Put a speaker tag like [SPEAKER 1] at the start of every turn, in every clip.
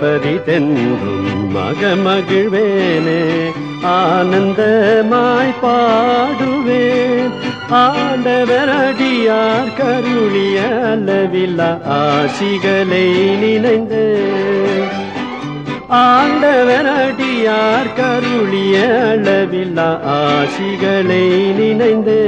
[SPEAKER 1] கொட்டி தென்றும் மகமகிழ்வேனே ஆனந்தமாய் பாடுவேன். ஆண்டவரடியார் கருளிய அளவில்லா ஆசிகளை நினைந்து ஆண்டவரடியார் கருளிய அளவில்லா ஆசிகளை நினைந்து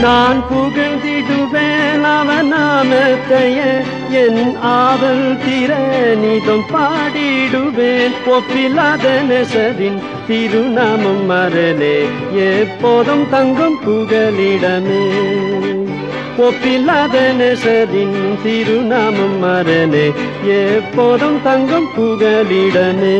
[SPEAKER 1] நான் புகழ்ந்திடுவேன் அவன் நாமத்தைய. என் ஆவல் திறனிதம் பாடிடுவேன். ஒப்பில்லாத நெசரின் திருநாமம் மரலே எப்போதும் தங்கும் புகலிடமே. ஒப்பில்லாத நெசரின் திருநாமம் மரலே எப்போதும் தங்கும் புகலிடமே.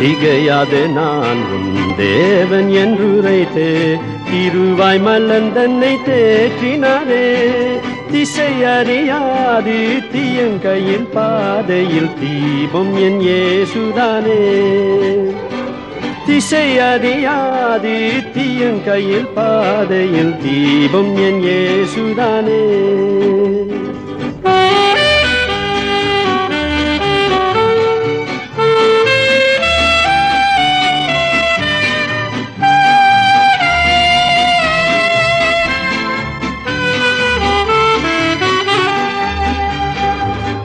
[SPEAKER 1] திகையாதே நான் உன் தேவன் என்று உரைத்தே திருவாய் மல்லன் தன்னை தேற்றினாரே. திசை அறியாது தீயங்கையில் பாதையில் தீபம் என் ஏசுதானே திசை அறியாது தீயங்கையில் பாதையில் தீபம் என் ஏசுதானே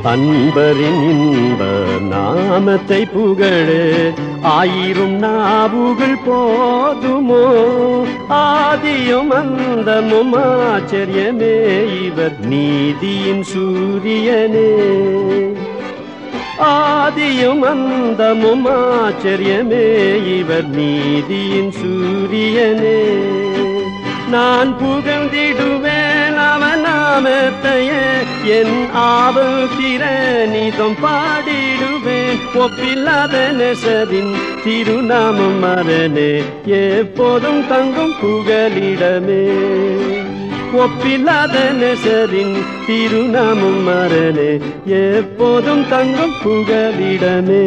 [SPEAKER 1] அன்பரின் இன்ப நாமத்தை புகழு. ஆயிரம் நாவுகள் போதுமோ? ஆதியும் அந்தமும் ஆச்சரியமே இவர் நீதியின் சூரியனே. ஆதியும் அந்தமும் ஆச்சரியமே இவர் நீதியின் சூரியனே. நான் புகழ்ந்திடுவேன் நாமத்தையே என் ஆவல் திறனிதம் பாடிடுவேன் ஒப்பில்லாத நெசவின் திருநாமம் மரணே எப்போதும் தங்கும் புகலிடமே. ஒப்பில்லாத நெசரின் திருநாமம் மரணே எப்போதும் தங்கும் புகலிடமே.